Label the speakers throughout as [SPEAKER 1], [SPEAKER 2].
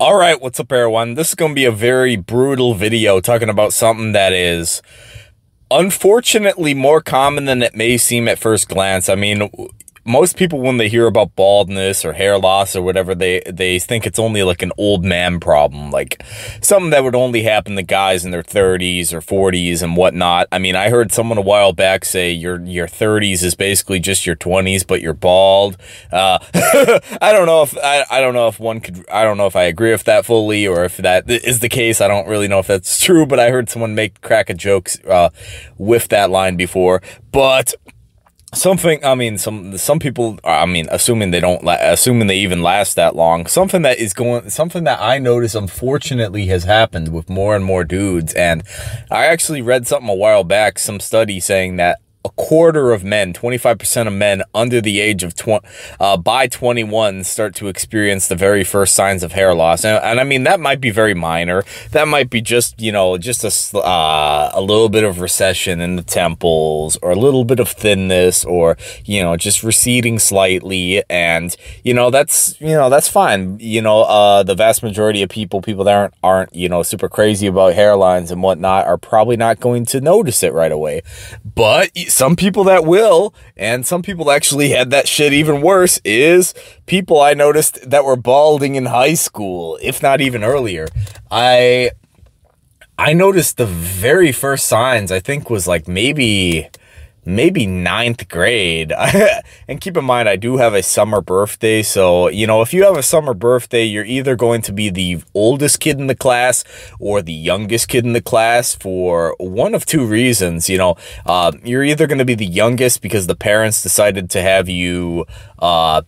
[SPEAKER 1] All right, what's up, everyone? This is going to be a very brutal video talking about something that is unfortunately more common than it may seem at first glance. I mean, most people when they hear about baldness or hair loss or whatever they they think it's only like an old man problem like something that would only happen to guys in their 30s or 40s and whatnot. I mean i heard someone a while back say your your 30s is basically just your 20s but you're bald. Uh, i don't know if I, I don't know if one could i don't know if i agree with that fully or if that is the case. I don't really know if that's true but i heard someone make crack a joke uh, with that line before. But something i mean some some people i mean assuming they don't assuming they even last that long something that is going something that i notice unfortunately has happened with more and more dudes. And i actually read something a while back some study saying that a quarter of men, 25% of men under the age of 20, uh, by 21 start to experience the very first signs of hair loss. And, and, I mean, that might be very minor. That might be just, you know, just a, uh, a little bit of recession in the temples or a little bit of thinness or, you know, just receding slightly. And, you know, that's, you know, that's fine. You know, uh, the vast majority of people, people that aren't, aren't, you know, super crazy about hairlines and whatnot are probably not going to notice it right away. But some people that will, and some people actually had that shit even worse, is people I noticed that were balding in high school, if not even earlier. I I noticed the very first signs, I think was like maybe maybe ninth grade. and keep in mind, I do have a summer birthday. So, you know, if you have a summer birthday, you're either going to be the oldest kid in the class or the youngest kid in the class for one of two reasons. You know, uh, you're either going to be the youngest because the parents decided to have you, uh,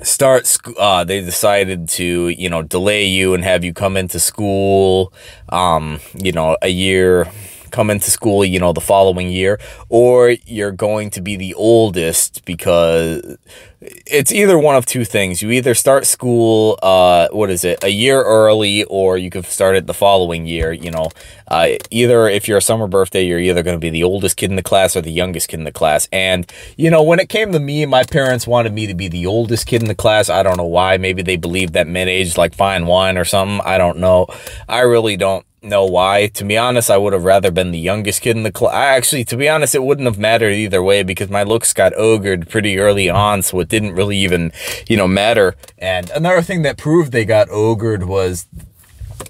[SPEAKER 1] start uh they decided to you know delay you and have you come into school um you know a year come into school, you know, the following year, or you're going to be the oldest because it's either one of two things. You either start school, uh, what is it, a year early, or you could start it the following year, you know. Uh, either if you're a summer birthday, you're either going to be the oldest kid in the class or the youngest kid in the class. And, you know, when it came to me, my parents wanted me to be the oldest kid in the class. I don't know why. Maybe they believed that mid-age like fine wine or something. I don't know. I really don't know why. To be honest, I would have rather been the youngest kid in the class. Actually, to be honest, it wouldn't have mattered either way because my looks got ogred pretty early on, so it didn't really even, you know, matter. And another thing that proved they got ogred was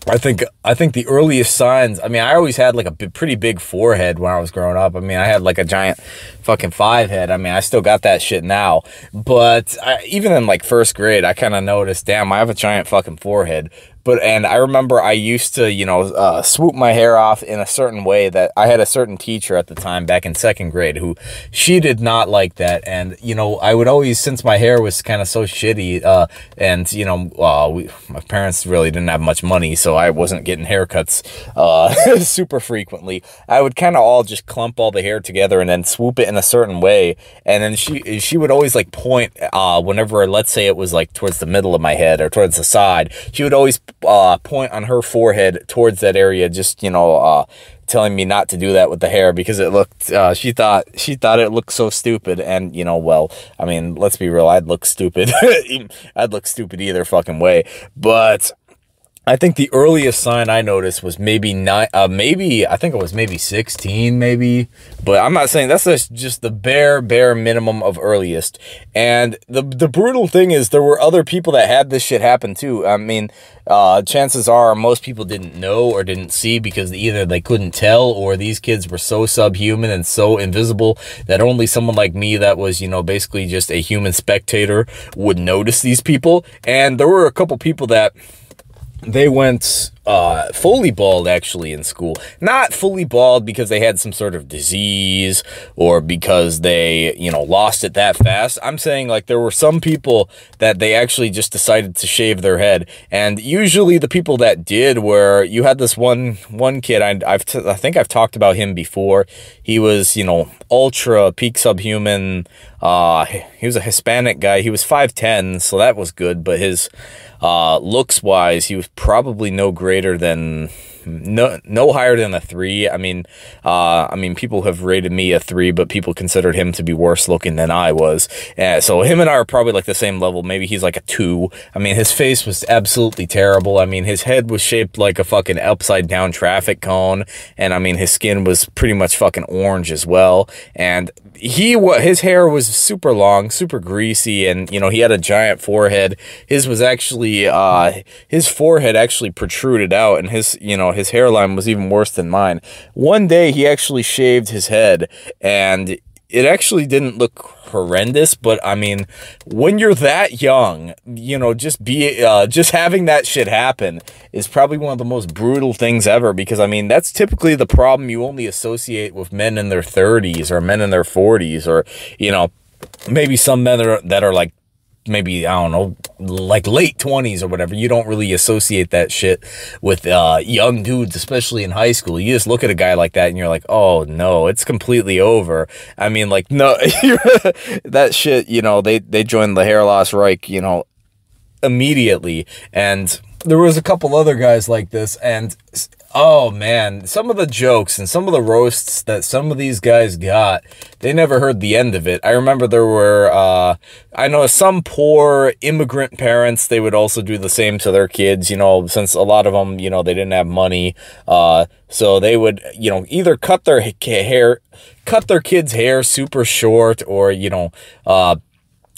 [SPEAKER 1] I think I think the earliest signs. I mean, I always had like a pretty big forehead when I was growing up. I mean, I had like a giant fucking five head. I mean, I still got that shit now. But I, even in like first grade, I kind of noticed, damn, I have a giant fucking forehead. But, and I remember I used to, you know, uh, swoop my hair off in a certain way that I had a certain teacher at the time back in second grade who she did not like that. And, you know, I would always, since my hair was kind of so shitty, uh, and, you know, uh, we, my parents really didn't have much money, so I wasn't getting haircuts, uh, super frequently. I would kind of all just clump all the hair together and then swoop it in a certain way. And then she, she would always like point, uh, whenever, let's say it was like towards the middle of my head or towards the side, she would always uh, point on her forehead towards that area, just, you know, uh, telling me not to do that with the hair because it looked, uh, she thought, she thought it looked so stupid. And, you know, well, I mean, let's be real, I'd look stupid. I'd look stupid either fucking way. But I think the earliest sign I noticed was maybe nine, uh, maybe, I think it was maybe 16, maybe, but I'm not saying that's just the bare, bare minimum of earliest. And the, the brutal thing is there were other people that had this shit happen too. I mean, uh, chances are most people didn't know or didn't see because either they couldn't tell or these kids were so subhuman and so invisible that only someone like me that was, you know, basically just a human spectator would notice these people. And there were a couple people that they went uh, fully bald actually in school. Not fully bald because they had some sort of disease or because they, you know, lost it that fast. I'm saying like there were some people that they actually just decided to shave their head. And usually the people that did were, you had this one, one kid, I, I've I think I've talked about him before. He was, you know, ultra peak subhuman. Uh, he was a Hispanic guy. He was 5'10", so that was good, but his uh, looks wise, he was probably no greater than no no higher than a three. I mean, uh, I mean, people have rated me a three, but people considered him to be worse looking than I was. Uh, so him and I are probably like the same level. Maybe he's like a two. I mean, his face was absolutely terrible. I mean, his head was shaped like a fucking upside down traffic cone, and I mean, his skin was pretty much fucking orange as well. And he his hair was super long, super greasy, and you know he had a giant forehead. His was actually uh, his forehead actually protruded out, and his you know his hairline was even worse than mine. One day he actually shaved his head, and it actually didn't look horrendous, but I mean, when you're that young, you know, just be, uh, just having that shit happen is probably one of the most brutal things ever because I mean, that's typically the problem you only associate with men in their 30s or men in their 40s or, you know, maybe some men that are, that are like maybe, I don't know, like late 20s or whatever, you don't really associate that shit with uh, young dudes, especially in high school. You just look at a guy like that and you're like, oh no, it's completely over. I mean, like, no, that shit, you know, they, they joined the hair loss Reich, you know, immediately. And there was a couple other guys like this and oh man, some of the jokes and some of the roasts that some of these guys got, they never heard the end of it. I remember there were, uh, I know some poor immigrant parents, they would also do the same to their kids, you know, since a lot of them, you know, they didn't have money. Uh, so they would, you know, either cut their hair, cut their kids' hair super short or, you know, uh,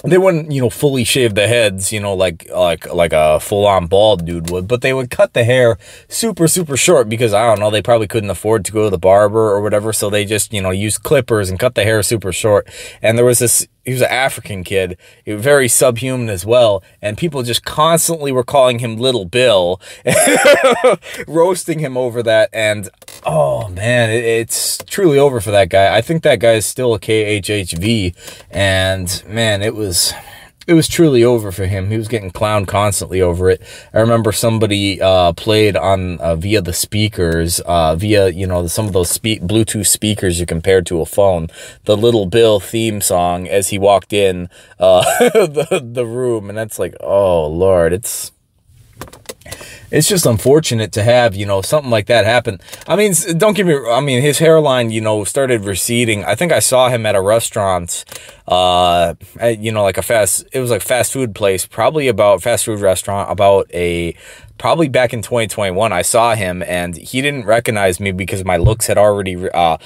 [SPEAKER 1] they wouldn't, you know, fully shave the heads, you know, like like like a full-on bald dude would, but they would cut the hair super super short because I don't know, they probably couldn't afford to go to the barber or whatever, so they just, you know, use clippers and cut the hair super short. And there was this he was an African kid, very subhuman as well, and people just constantly were calling him Little Bill, roasting him over that, and oh man, it's truly over for that guy. I think that guy is still a KHHV, and man, it was it was truly over for him. He was getting clowned constantly over it. I remember somebody uh, played on uh, via the speakers, uh, via you know some of those spe Bluetooth speakers you compared to a phone. The Little Bill theme song as he walked in uh, the the room, and that's like, oh lord, it's it's just unfortunate to have, you know, something like that happen. I mean, don't give me, I mean, his hairline, you know, started receding. I think I saw him at a restaurant, uh, at, you know, like a fast, it was like fast food place, probably about fast food restaurant, about a probably back in 2021, I saw him and he didn't recognize me because my looks had already, uh,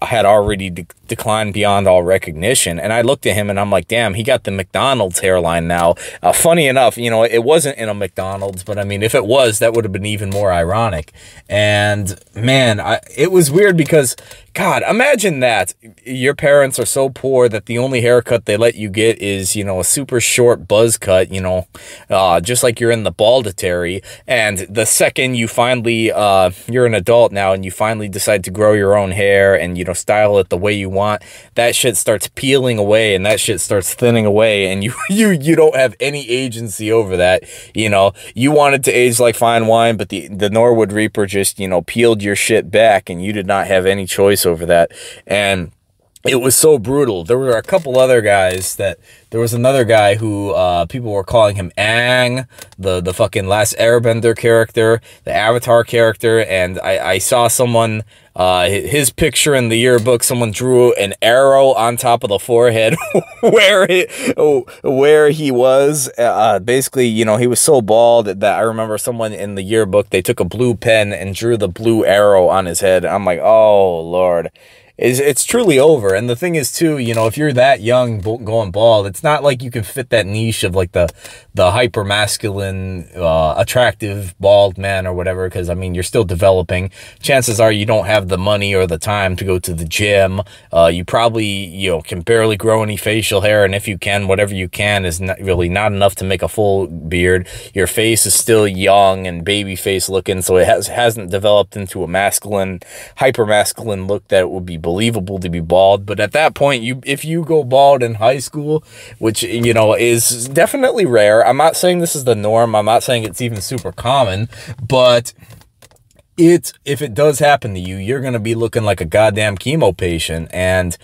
[SPEAKER 1] had already de declined beyond all recognition. And I looked at him and I'm like, damn, he got the McDonald's hairline now. Uh, funny enough, you know, it wasn't in a McDonald's, but I mean, if it was, that would have been even more ironic. And man, I, it was weird because God, imagine that. Your parents are so poor that the only haircut they let you get is, you know, a super short buzz cut, you know, uh, just like you're in the balditary. And the second you finally, uh, you're an adult now and you finally decide to grow your own hair and, you know, style it the way you want, that shit starts peeling away and that shit starts thinning away and you, you, you don't have any agency over that. You know, you wanted to age like fine wine, but the, the Norwood Reaper just, you know, peeled your shit back and you did not have any choice over that. And it was so brutal. There were a couple other guys that there was another guy who uh, people were calling him Aang, the the fucking last Airbender character, the Avatar character, and I, I saw someone uh, his picture in the yearbook. Someone drew an arrow on top of the forehead where he where he was. Uh, basically, you know, he was so bald that I remember someone in the yearbook they took a blue pen and drew the blue arrow on his head. I'm like, oh lord is it's truly over. And the thing is too, you know, if you're that young going bald, it's not like you can fit that niche of like the the hyper masculine, uh, attractive bald man or whatever. Because I mean, you're still developing. Chances are you don't have the money or the time to go to the gym. Uh, you probably you know can barely grow any facial hair, and if you can, whatever you can is not really not enough to make a full beard. Your face is still young and baby face looking, so it has hasn't developed into a masculine, hyper masculine look that would be to be bald. But at that point, you if you go bald in high school, which, you know, is definitely rare. I'm not saying this is the norm. I'm not saying it's even super common, but it's if it does happen to you, you're going to be looking like a goddamn chemo patient. And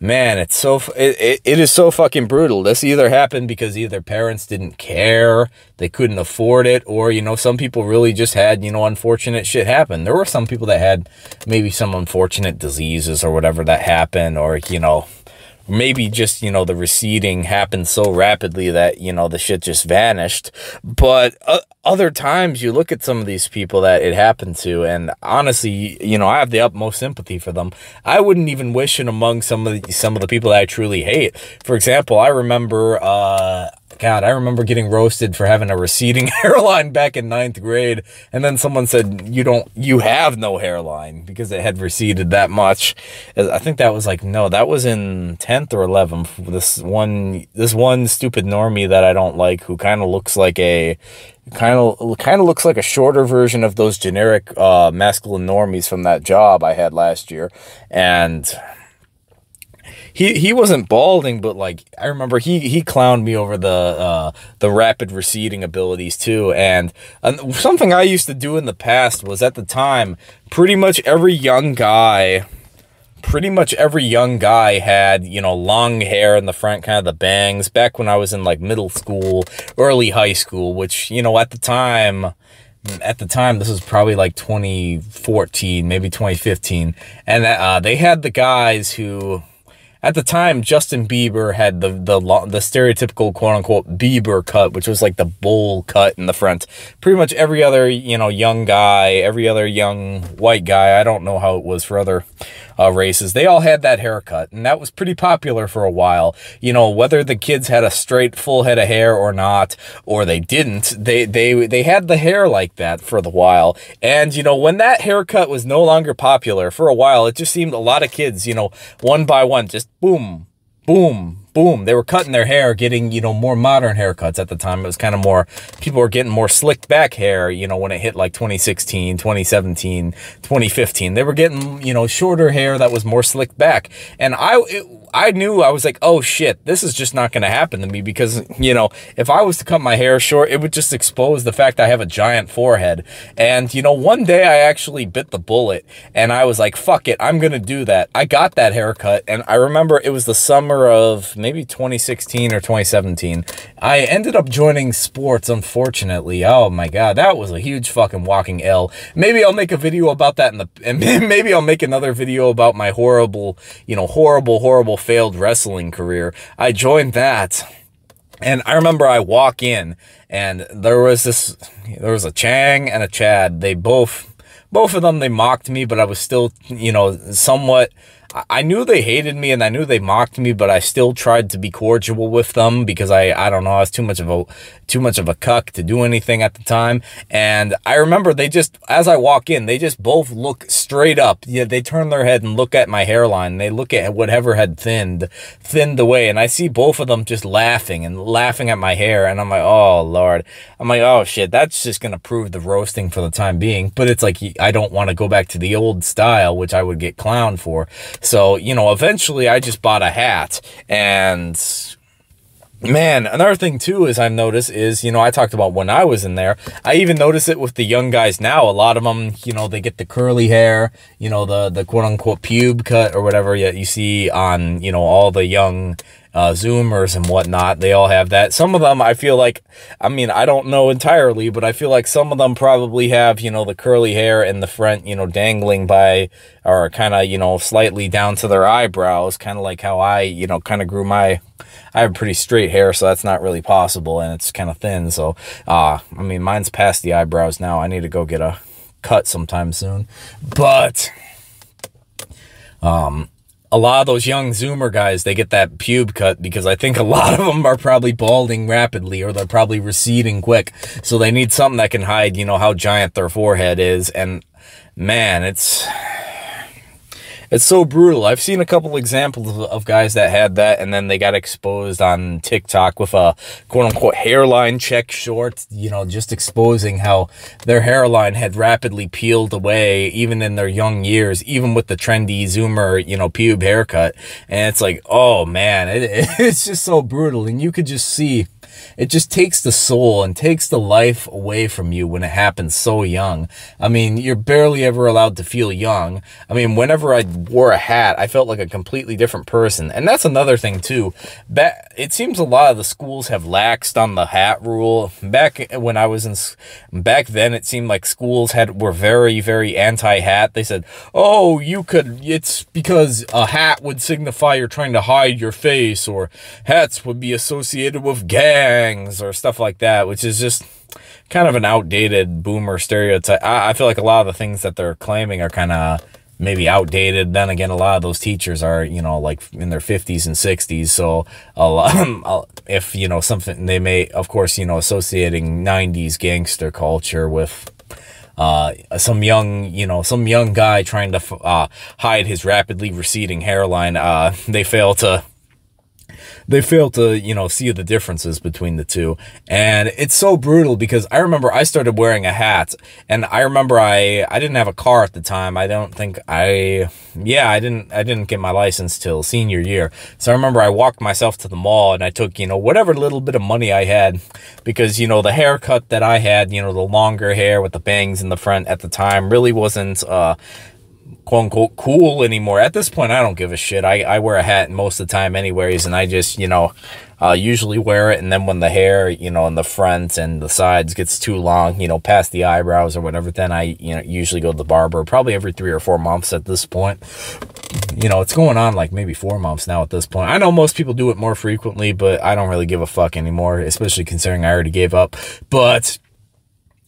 [SPEAKER 1] man, it's so, it, it, it is so fucking brutal. This either happened because either parents didn't care, they couldn't afford it, or, you know, some people really just had, you know, unfortunate shit happen. There were some people that had maybe some unfortunate diseases or whatever that happened, or, you know, maybe just, you know, the receding happened so rapidly that, you know, the shit just vanished. But uh, other times you look at some of these people that it happened to, and honestly, you know, I have the utmost sympathy for them. I wouldn't even wish it among some of the, some of the people that I truly hate. For example, I remember, uh, God, I remember getting roasted for having a receding hairline back in ninth grade. And then someone said, you don't, you have no hairline because it had receded that much. I think that was like, no, that was in 10th or 11th. This one, this one stupid normie that I don't like who kind of looks like a, kind of, kind of looks like a shorter version of those generic, uh, masculine normies from that job I had last year. And, he he wasn't balding, but like I remember he he clowned me over the uh, the rapid receding abilities too. And, and something I used to do in the past was at the time, pretty much every young guy pretty much every young guy had, you know, long hair in the front, kind of the bangs, back when I was in like middle school, early high school, which, you know, at the time, at the time, this was probably like 2014, maybe 2015. And uh, they had the guys who, at the time, Justin Bieber had the the the stereotypical quote unquote Bieber cut, which was like the bowl cut in the front. Pretty much every other you know young guy, every other young white guy. I don't know how it was for other uh, races. They all had that haircut, and that was pretty popular for a while. You know, whether the kids had a straight full head of hair or not, or they didn't, they they they had the hair like that for the while. And you know, when that haircut was no longer popular for a while, it just seemed a lot of kids, you know, one by one, just boom, boom, boom, they were cutting their hair, getting, you know, more modern haircuts at the time. It was kind of more, people were getting more slicked back hair, you know, when it hit like 2016, 2017, 2015. They were getting, you know, shorter hair that was more slicked back. And I, it, I knew I was like, oh shit, this is just not going to happen to me because, you know, if I was to cut my hair short, it would just expose the fact I have a giant forehead. And, you know, one day I actually bit the bullet and I was like, fuck it, I'm going to do that. I got that haircut and I remember it was the summer of maybe 2016 or 2017. I ended up joining sports, unfortunately. Oh my God, that was a huge fucking walking L. Maybe I'll make a video about that in the, and maybe I'll make another video about my horrible, you know, horrible, horrible failed wrestling career. I joined that. And I remember I walk in and there was this, there was a Chang and a Chad. They both, both of them, they mocked me, but I was still, you know, somewhat I knew they hated me and I knew they mocked me, but I still tried to be cordial with them because I, I don't know, I was too much of a, too much of a cuck to do anything at the time. And I remember they just, as I walk in, they just both look straight up. Yeah, they turn their head and look at my hairline. They look at whatever had thinned, thinned away. And I see both of them just laughing and laughing at my hair. And I'm like, oh Lord. I'm like, oh shit, that's just going to prove the roasting for the time being. But it's like, I don't want to go back to the old style, which I would get clowned for. So, you know, eventually I just bought a hat and Man, another thing too is I've noticed is, you know, I talked about when I was in there. I even notice it with the young guys now. A lot of them, you know, they get the curly hair, you know, the, the quote unquote pube cut or whatever yet you see on, you know, all the young uh, Zoomers and whatnot. They all have that. Some of them, I feel like, I mean, I don't know entirely, but I feel like some of them probably have, you know, the curly hair in the front, you know, dangling by, or kind of, you know, slightly down to their eyebrows, kind of like how I, you know, kind of grew my, I have pretty straight hair, so that's not really possible, and it's kind of thin, so, uh, I mean, mine's past the eyebrows now. I need to go get a cut sometime soon, but, um, a lot of those young Zoomer guys, they get that pube cut because I think a lot of them are probably balding rapidly or they're probably receding quick. So they need something that can hide, you know, how giant their forehead is. And man, it's, it's so brutal. I've seen a couple examples of, guys that had that and then they got exposed on TikTok with a quote unquote hairline check short, you know, just exposing how their hairline had rapidly peeled away even in their young years, even with the trendy zoomer, you know, pube haircut. And it's like, oh man, it, it's just so brutal. And you could just see it just takes the soul and takes the life away from you when it happens so young. I mean, you're barely ever allowed to feel young. I mean, whenever I wore a hat, I felt like a completely different person. And that's another thing too. It seems a lot of the schools have laxed on the hat rule. Back when I was in, back then it seemed like schools had, were very, very anti-hat. They said, oh, you could, it's because a hat would signify you're trying to hide your face or hats would be associated with gangs or stuff like that, which is just kind of an outdated boomer stereotype. I, I feel like a lot of the things that they're claiming are kind of maybe outdated. Then again, a lot of those teachers are, you know, like in their 50s and 60s. So a lot, if, you know, something they may, of course, you know, associating 90s gangster culture with uh, some young, you know, some young guy trying to uh, hide his rapidly receding hairline. Uh, they fail to they fail to, you know, see the differences between the two. And it's so brutal because I remember I started wearing a hat and I remember I, I didn't have a car at the time. I don't think I, yeah, I didn't, I didn't get my license till senior year. So I remember I walked myself to the mall and I took, you know, whatever little bit of money I had because, you know, the haircut that I had, you know, the longer hair with the bangs in the front at the time really wasn't, uh, quote unquote cool anymore. At this point, I don't give a shit. I, I wear a hat most of the time anyways, and I just, you know, uh, usually wear it. And then when the hair, you know, in the front and the sides gets too long, you know, past the eyebrows or whatever, then I, you know, usually go to the barber probably every three or four months at this point. You know, it's going on like maybe four months now at this point. I know most people do it more frequently, but I don't really give a fuck anymore, especially considering I already gave up. But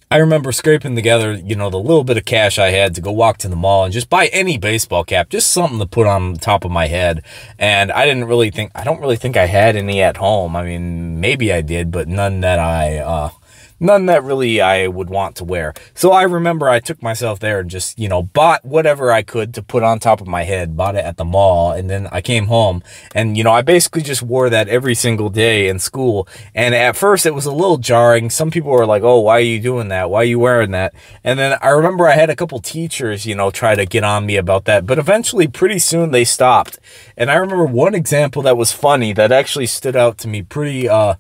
[SPEAKER 1] I remember scraping together, you know, the little bit of cash I had to go walk to the mall and just buy any baseball cap, just something to put on the top of my head. And I didn't really think, I don't really think I had any at home. I mean, maybe I did, but none that I, uh, none that really I would want to wear. So I remember I took myself there and just, you know, bought whatever I could to put on top of my head, bought it at the mall. And then I came home and, you know, I basically just wore that every single day in school. And at first it was a little jarring. Some people were like, oh, why are you doing that? Why are you wearing that? And then I remember I had a couple teachers, you know, try to get on me about that. But eventually pretty soon they stopped. And I remember one example that was funny that actually stood out to me pretty, uh,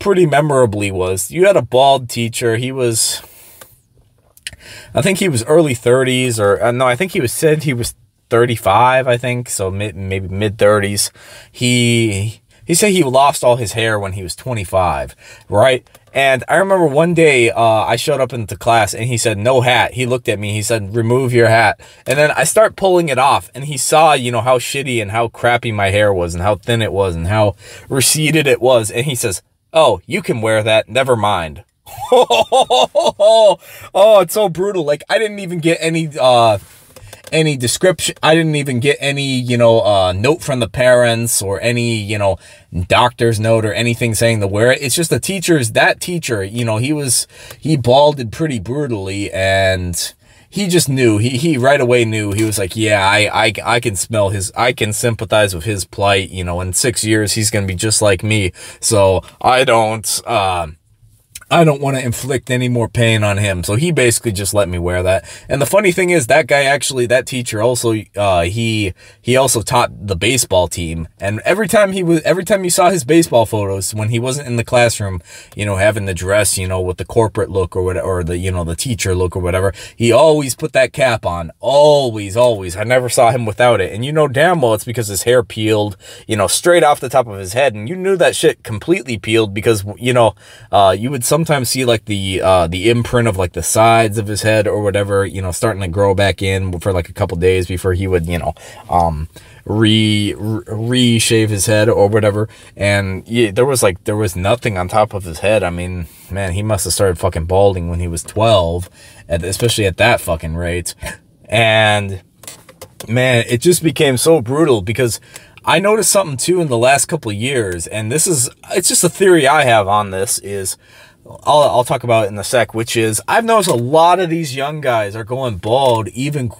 [SPEAKER 1] pretty memorably was you had a bald teacher. He was, I think he was early 30s or uh, no, I think he was said he was 35, I think. So mid, maybe mid 30s. He, he said he lost all his hair when he was 25, right? And I remember one day uh, I showed up into class and he said, no hat. He looked at me. He said, remove your hat. And then I start pulling it off and he saw, you know, how shitty and how crappy my hair was and how thin it was and how receded it was. And he says, oh, you can wear that. Never mind. oh, it's so brutal. Like I didn't even get any, uh, any description. I didn't even get any, you know, uh, note from the parents or any, you know, doctor's note or anything saying to wear it. It's just the teachers, that teacher, you know, he was, he balded pretty brutally and he just knew, he, he right away knew, he was like, yeah, I, I, I can smell his, I can sympathize with his plight, you know, in six years, he's going to be just like me. So I don't, um, I don't want to inflict any more pain on him. So he basically just let me wear that. And the funny thing is that guy actually, that teacher also, uh, he, he also taught the baseball team. And every time he was, every time you saw his baseball photos when he wasn't in the classroom, you know, having the dress, you know, with the corporate look or whatever, or the, you know, the teacher look or whatever, he always put that cap on. Always, always. I never saw him without it. And you know damn well it's because his hair peeled, you know, straight off the top of his head. And you knew that shit completely peeled because, you know, uh, you would some sometimes see like the uh, the imprint of like the sides of his head or whatever, you know, starting to grow back in for like a couple days before he would, you know, um, re re-shave his head or whatever. And yeah, there was like there was nothing on top of his head. I mean, man, he must have started fucking balding when he was 12, at, especially at that fucking rate. And man, it just became so brutal because I noticed something too in the last couple years, and this is, it's just a theory I have on this is I'll, I'll talk about in a sec, which is I've noticed a lot of these young guys are going bald. Even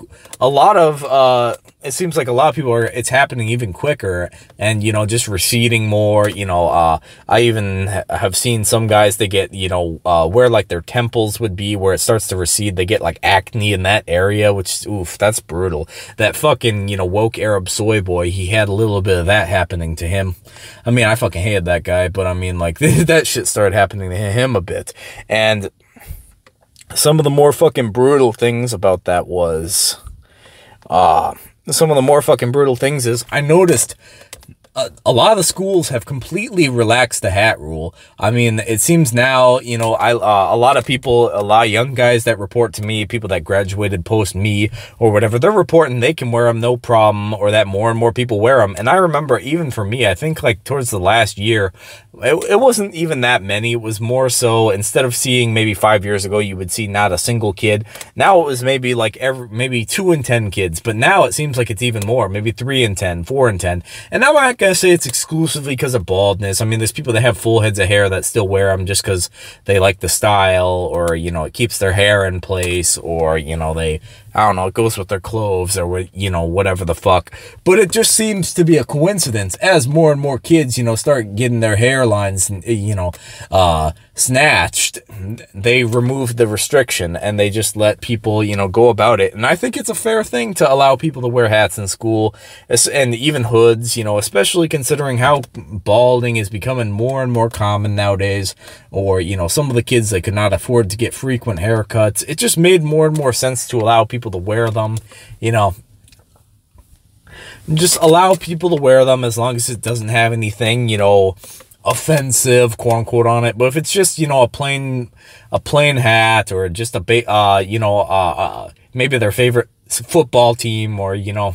[SPEAKER 1] a lot of, uh, it seems like a lot of people are, it's happening even quicker and, you know, just receding more, you know, uh, I even have seen some guys, they get, you know, uh, where like their temples would be, where it starts to recede, they get like acne in that area, which, oof, that's brutal. That fucking, you know, woke Arab soy boy, he had a little bit of that happening to him. I mean, I fucking hated that guy, but I mean, like, that shit started happening to him a bit. And some of the more fucking brutal things about that was, uh, some of the more fucking brutal things is I noticed a, lot of the schools have completely relaxed the hat rule. I mean, it seems now, you know, I uh, a lot of people, a lot of young guys that report to me, people that graduated post me or whatever, they're reporting they can wear them no problem or that more and more people wear them. And I remember even for me, I think like towards the last year, it, it wasn't even that many. It was more so instead of seeing maybe five years ago, you would see not a single kid. Now it was maybe like every, maybe two in 10 kids, but now it seems like it's even more, maybe three in 10, four in 10. And now I gonna say it's exclusively because of baldness. I mean, there's people that have full heads of hair that still wear them just because they like the style or, you know, it keeps their hair in place or, you know, they, I don't know, it goes with their clothes or, you know, whatever the fuck. But it just seems to be a coincidence as more and more kids, you know, start getting their hairlines, you know, uh, snatched. They remove the restriction and they just let people, you know, go about it. And I think it's a fair thing to allow people to wear hats in school and even hoods, you know, especially considering how balding is becoming more and more common nowadays. Or, you know, some of the kids that could not afford to get frequent haircuts. It just made more and more sense to allow people people to wear them, you know. Just allow people to wear them as long as it doesn't have anything, you know, offensive, quote unquote, on it. But if it's just, you know, a plain, a plain hat or just a, uh, you know, uh, uh, maybe their favorite football team or, you know,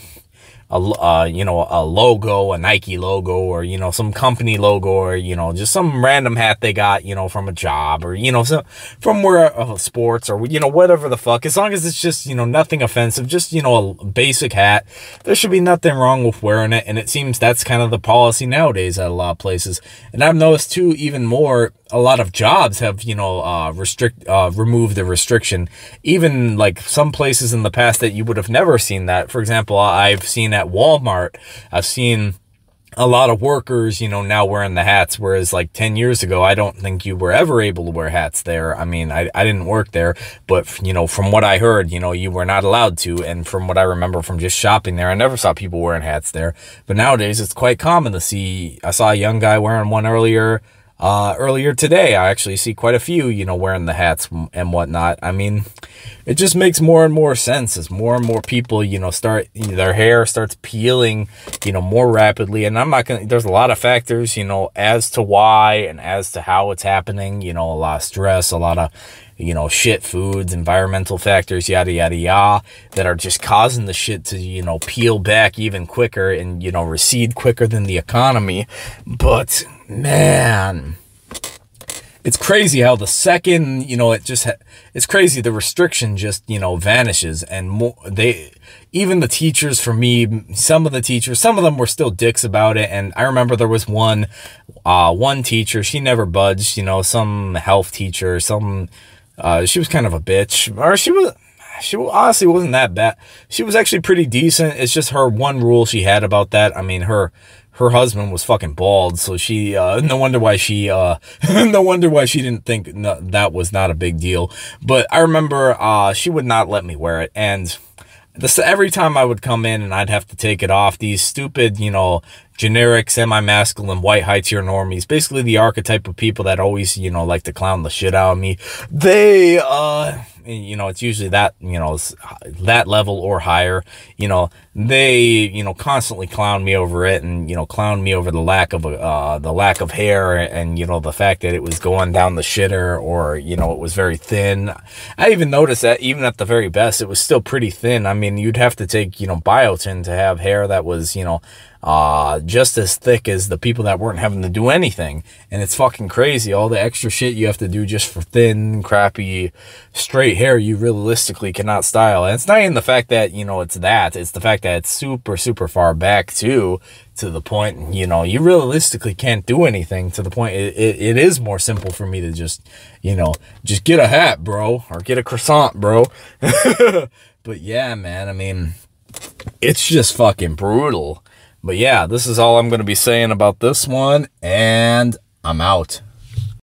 [SPEAKER 1] a, uh, you know, a logo, a Nike logo, or, you know, some company logo, or, you know, just some random hat they got, you know, from a job, or, you know, so from where, uh, sports, or, you know, whatever the fuck. As long as it's just, you know, nothing offensive, just, you know, a basic hat, there should be nothing wrong with wearing it. And it seems that's kind of the policy nowadays at a lot of places. And I've noticed too, even more, a lot of jobs have, you know, uh, restrict, uh, removed the restriction. Even like some places in the past that you would have never seen that. For example, I've seen at Walmart, I've seen a lot of workers, you know, now wearing the hats, whereas like 10 years ago, I don't think you were ever able to wear hats there. I mean, I, I didn't work there, but, you know, from what I heard, you know, you were not allowed to. And from what I remember from just shopping there, I never saw people wearing hats there. But nowadays, it's quite common to see, I saw a young guy wearing one earlier uh, earlier today, I actually see quite a few, you know, wearing the hats and whatnot. I mean, it just makes more and more sense as more and more people, you know, start, their hair starts peeling, you know, more rapidly. And I'm not to, there's a lot of factors, you know, as to why and as to how it's happening, you know, a lot of stress, a lot of, you know, shit foods, environmental factors, yada, yada, yada, that are just causing the shit to, you know, peel back even quicker and, you know, recede quicker than the economy. But, man, it's crazy how the second, you know, it just, it's crazy. The restriction just, you know, vanishes and more, they, even the teachers for me, some of the teachers, some of them were still dicks about it. And I remember there was one, uh, one teacher, she never budged, you know, some health teacher, some, uh, she was kind of a bitch, or she was, she honestly wasn't that bad. She was actually pretty decent. It's just her one rule she had about that. I mean, her, her husband was fucking bald. So she, uh, no wonder why she, uh, no wonder why she didn't think no, that was not a big deal. But I remember, uh, she would not let me wear it. And this, every time I would come in and I'd have to take it off, these stupid, you know, generic, semi-masculine, white, high-tier normies, basically the archetype of people that always, you know, like to clown the shit out of me. They, uh, you know, it's usually that, you know, that level or higher, you know, they, you know, constantly clown me over it and, you know, clown me over the lack of, uh, the lack of hair and, you know, the fact that it was going down the shitter or, you know, it was very thin. I even noticed that even at the very best, it was still pretty thin. I mean, you'd have to take, you know, biotin to have hair that was, you know, uh, just as thick as the people that weren't having to do anything. And it's fucking crazy. All the extra shit you have to do just for thin, crappy, straight hair you realistically cannot style. And it's not even the fact that, you know, it's that. It's the fact that it's super, super far back too, to the point, you know, you realistically can't do anything to the point. It, it, it is more simple for me to just, you know, just get a hat, bro, or get a croissant, bro. but yeah, man, I mean, it's just fucking brutal. But yeah, this is all I'm going to be saying about this one, and I'm out.